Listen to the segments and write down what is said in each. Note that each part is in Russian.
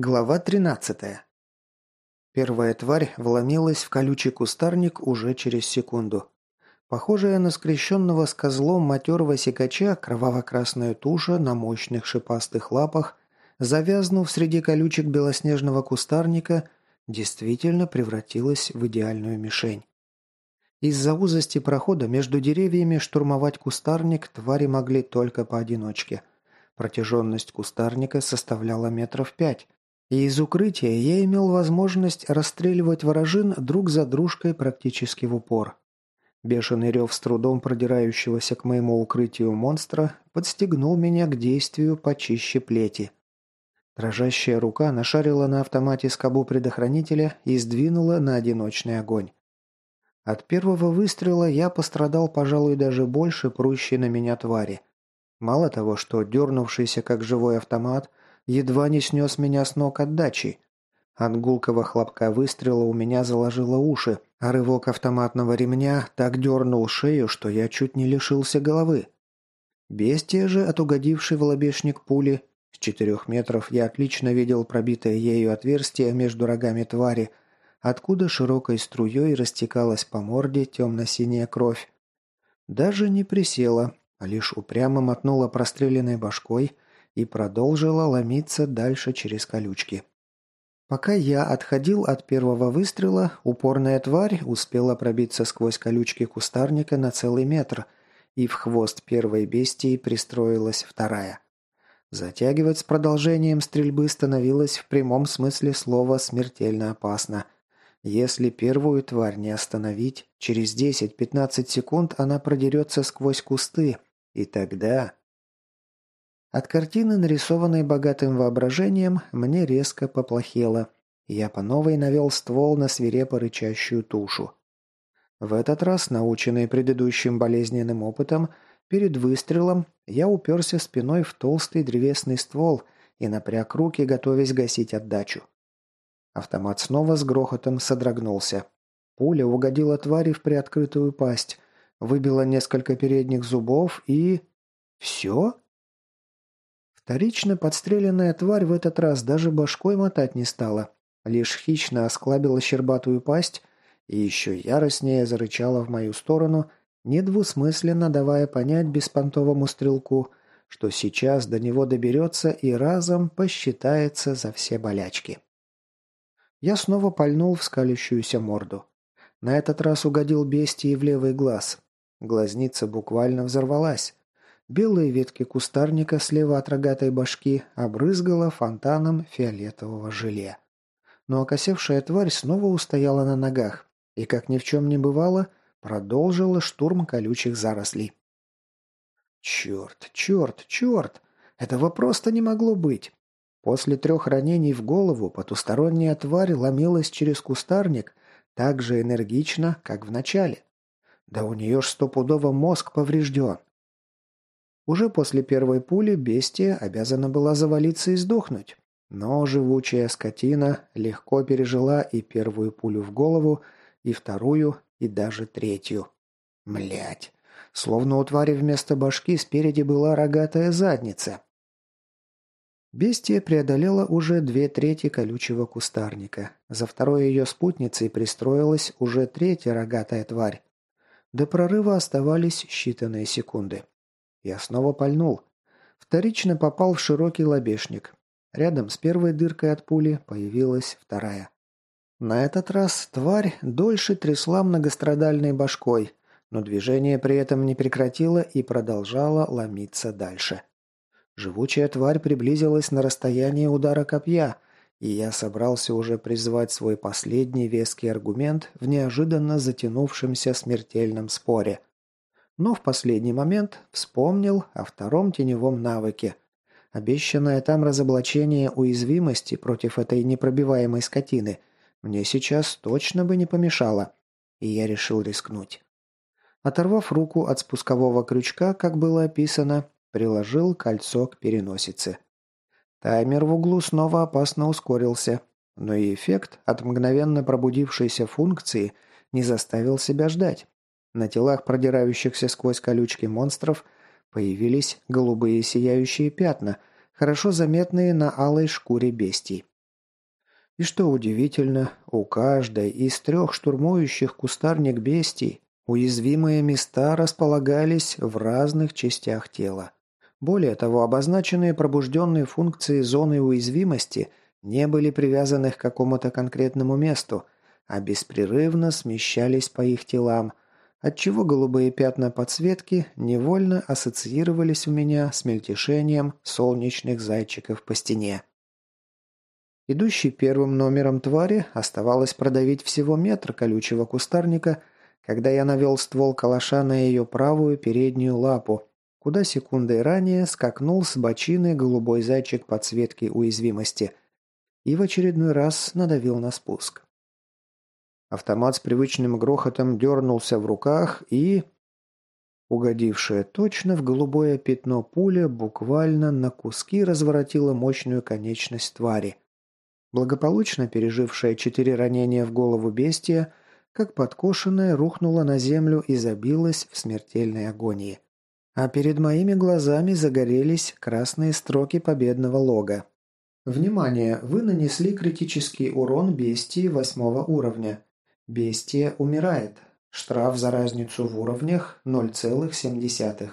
Глава 13. Первая тварь вломилась в колючий кустарник уже через секунду. Похожая на скрещенного с козлом матерого сикача, кроваво-красная туша на мощных шипастых лапах, завязнув среди колючек белоснежного кустарника, действительно превратилась в идеальную мишень. Из-за узости прохода между деревьями штурмовать кустарник твари могли только поодиночке. Протяженность кустарника составляла метров пять, и из укрытия я имел возможность расстреливать ворожин друг за дружкой практически в упор. Бешеный рев с трудом продирающегося к моему укрытию монстра подстегнул меня к действию почище плети. Дрожащая рука нашарила на автомате скобу предохранителя и сдвинула на одиночный огонь. От первого выстрела я пострадал, пожалуй, даже больше прущей на меня твари. Мало того, что дернувшийся как живой автомат едва не снес меня с ног отдачи. От гулкого хлопка выстрела у меня заложило уши, а рывок автоматного ремня так дернул шею, что я чуть не лишился головы. Бестия же, от угодившей в лобешник пули, с четырех метров я отлично видел пробитое ею отверстие между рогами твари, откуда широкой струей растекалась по морде темно-синяя кровь. Даже не присела, а лишь упрямо мотнула простреленной башкой – и продолжила ломиться дальше через колючки. Пока я отходил от первого выстрела, упорная тварь успела пробиться сквозь колючки кустарника на целый метр, и в хвост первой бестии пристроилась вторая. Затягивать с продолжением стрельбы становилось в прямом смысле слова смертельно опасно. Если первую тварь не остановить, через 10-15 секунд она продерется сквозь кусты, и тогда... От картины, нарисованной богатым воображением, мне резко поплохело. Я по новой навел ствол на свирепо рычащую тушу. В этот раз, наученный предыдущим болезненным опытом, перед выстрелом я уперся спиной в толстый древесный ствол и напряг руки, готовясь гасить отдачу. Автомат снова с грохотом содрогнулся. Пуля угодила твари в приоткрытую пасть, выбила несколько передних зубов и... Все? Вторично подстреленная тварь в этот раз даже башкой мотать не стала. Лишь хищно осклабила щербатую пасть и еще яростнее зарычала в мою сторону, недвусмысленно давая понять беспонтовому стрелку, что сейчас до него доберется и разом посчитается за все болячки. Я снова пальнул в скалящуюся морду. На этот раз угодил бестии в левый глаз. Глазница буквально взорвалась. Белые ветки кустарника слева от рогатой башки обрызгала фонтаном фиолетового желе. Но окосевшая тварь снова устояла на ногах и, как ни в чем не бывало, продолжила штурм колючих зарослей. «Черт, черт, черт! Этого просто не могло быть!» После трех ранений в голову потусторонняя тварь ломилась через кустарник так же энергично, как в начале. Да у нее ж стопудово мозг поврежден. Уже после первой пули бестия обязана была завалиться и сдохнуть. Но живучая скотина легко пережила и первую пулю в голову, и вторую, и даже третью. Млять. Словно у твари вместо башки спереди была рогатая задница. Бестия преодолела уже две трети колючего кустарника. За второй ее спутницей пристроилась уже третья рогатая тварь. До прорыва оставались считанные секунды. Я снова пальнул. Вторично попал в широкий лобешник. Рядом с первой дыркой от пули появилась вторая. На этот раз тварь дольше трясла многострадальной башкой, но движение при этом не прекратило и продолжало ломиться дальше. Живучая тварь приблизилась на расстояние удара копья, и я собрался уже призвать свой последний веский аргумент в неожиданно затянувшемся смертельном споре – но в последний момент вспомнил о втором теневом навыке. Обещанное там разоблачение уязвимости против этой непробиваемой скотины мне сейчас точно бы не помешало, и я решил рискнуть. Оторвав руку от спускового крючка, как было описано, приложил кольцо к переносице. Таймер в углу снова опасно ускорился, но и эффект от мгновенно пробудившейся функции не заставил себя ждать. На телах продирающихся сквозь колючки монстров появились голубые сияющие пятна, хорошо заметные на алой шкуре бестий. И что удивительно, у каждой из трех штурмующих кустарник бестий уязвимые места располагались в разных частях тела. Более того, обозначенные пробужденные функции зоны уязвимости не были привязаны к какому-то конкретному месту, а беспрерывно смещались по их телам, отчего голубые пятна подсветки невольно ассоциировались у меня с мельтешением солнечных зайчиков по стене. Идущий первым номером твари оставалось продавить всего метр колючего кустарника, когда я навел ствол калаша на ее правую переднюю лапу, куда секундой ранее скакнул с бочины голубой зайчик подсветки уязвимости и в очередной раз надавил на спуск. Автомат с привычным грохотом дернулся в руках и... Угодившая точно в голубое пятно пуля буквально на куски разворотила мощную конечность твари. Благополучно пережившая четыре ранения в голову бестия, как подкошенная, рухнула на землю и забилась в смертельной агонии. А перед моими глазами загорелись красные строки победного лога. Внимание! Вы нанесли критический урон бестии восьмого уровня. Бестия умирает. Штраф за разницу в уровнях 0,7.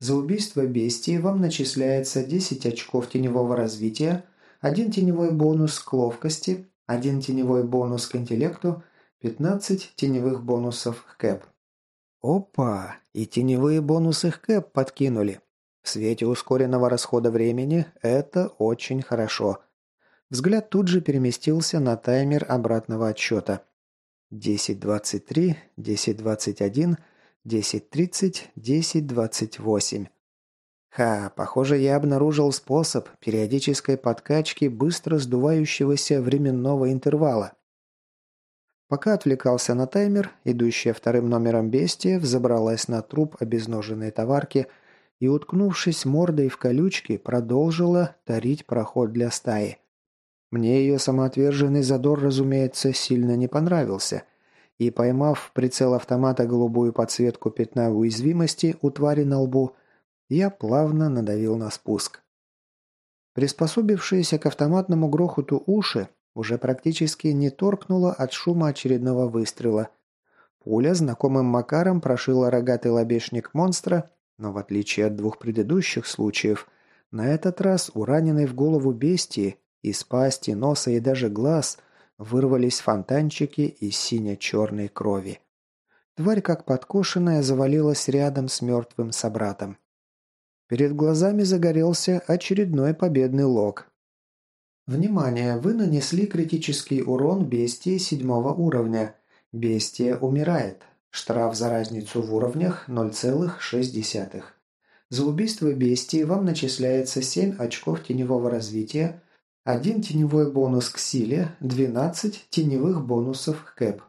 За убийство бестии вам начисляется 10 очков теневого развития, один теневой бонус к ловкости, один теневой бонус к интеллекту, 15 теневых бонусов к кэп. Опа! И теневые бонусы к кэп подкинули. В свете ускоренного расхода времени это очень хорошо. Взгляд тут же переместился на таймер обратного отсчета – 10.23, 10.21, 10.30, 10.28. Ха, похоже, я обнаружил способ периодической подкачки быстро сдувающегося временного интервала. Пока отвлекался на таймер, идущая вторым номером бестия взобралась на труп обезноженной товарки и, уткнувшись мордой в колючки, продолжила тарить проход для стаи. Мне ее самоотверженный задор, разумеется, сильно не понравился, и, поймав в прицел автомата голубую подсветку пятна уязвимости у твари на лбу, я плавно надавил на спуск. Приспособившиеся к автоматному грохоту уши уже практически не торкнуло от шума очередного выстрела. Пуля знакомым макаром прошила рогатый лобешник монстра, но в отличие от двух предыдущих случаев, на этот раз у раненой в голову бестии из пасти, носа и даже глаз вырвались фонтанчики из сине-черной крови. Тварь, как подкошенная, завалилась рядом с мертвым собратом. Перед глазами загорелся очередной победный лог. Внимание! Вы нанесли критический урон бестии седьмого уровня. Бестия умирает. Штраф за разницу в уровнях 0,6. За убийство бестии вам начисляется 7 очков теневого развития один теневой бонус к силе, 12 теневых бонусов к кэп.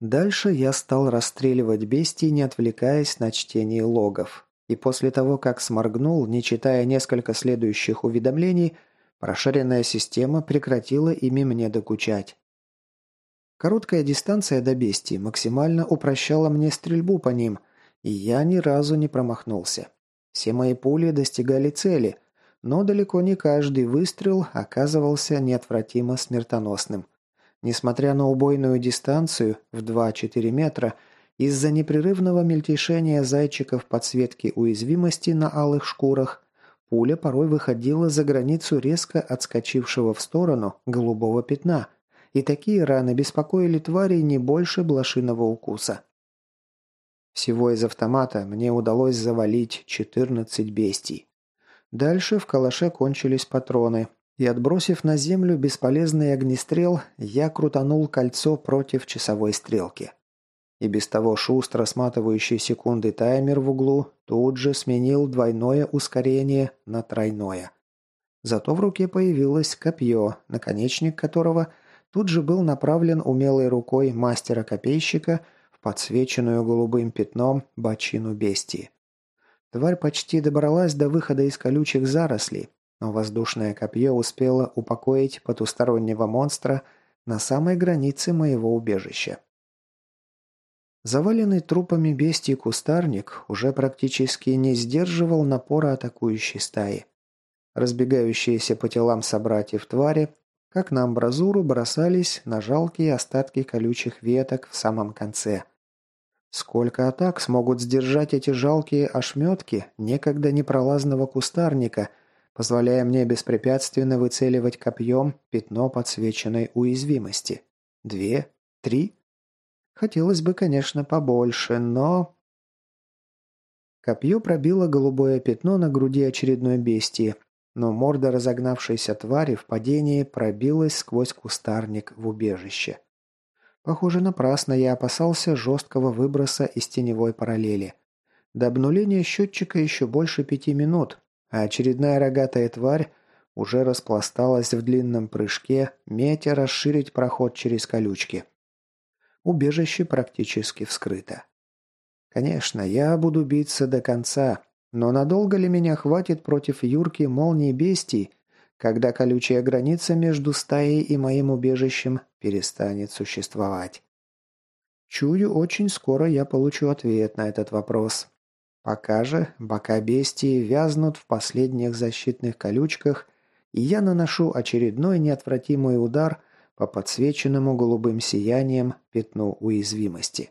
Дальше я стал расстреливать бестий, не отвлекаясь на чтение логов. И после того, как сморгнул, не читая несколько следующих уведомлений, прошаренная система прекратила ими мне докучать. Короткая дистанция до бестий максимально упрощала мне стрельбу по ним, и я ни разу не промахнулся. Все мои пули достигали цели, но далеко не каждый выстрел оказывался неотвратимо смертоносным. Несмотря на убойную дистанцию в 2-4 метра, из-за непрерывного мельтешения зайчиков подсветки уязвимости на алых шкурах, пуля порой выходила за границу резко отскочившего в сторону голубого пятна, и такие раны беспокоили тварей не больше блошиного укуса. Всего из автомата мне удалось завалить 14 бестий. Дальше в калаше кончились патроны, и отбросив на землю бесполезный огнестрел, я крутанул кольцо против часовой стрелки. И без того шустро сматывающий секунды таймер в углу тут же сменил двойное ускорение на тройное. Зато в руке появилось копье, наконечник которого тут же был направлен умелой рукой мастера-копейщика в подсвеченную голубым пятном бочину бестии. Тварь почти добралась до выхода из колючих зарослей, но воздушное копье успело упокоить потустороннего монстра на самой границе моего убежища. Заваленный трупами бестий кустарник уже практически не сдерживал напора атакующей стаи. Разбегающиеся по телам собратьев твари как на амбразуру бросались на жалкие остатки колючих веток в самом конце. Сколько атак смогут сдержать эти жалкие ошметки некогда непролазного кустарника, позволяя мне беспрепятственно выцеливать копьем пятно подсвеченной уязвимости? Две? Три? Хотелось бы, конечно, побольше, но... Копье пробило голубое пятно на груди очередной бестии, но морда разогнавшейся твари в падении пробилась сквозь кустарник в убежище. Похоже, напрасно я опасался жесткого выброса из теневой параллели. До обнуления счетчика еще больше пяти минут, а очередная рогатая тварь уже распласталась в длинном прыжке, метя расширить проход через колючки. Убежище практически вскрыто. Конечно, я буду биться до конца, но надолго ли меня хватит против Юрки молнии бестий, когда колючая граница между стаей и моим убежищем перестанет существовать. Чую, очень скоро я получу ответ на этот вопрос. Пока же бока бестии вязнут в последних защитных колючках, и я наношу очередной неотвратимый удар по подсвеченному голубым сиянием пятну уязвимости.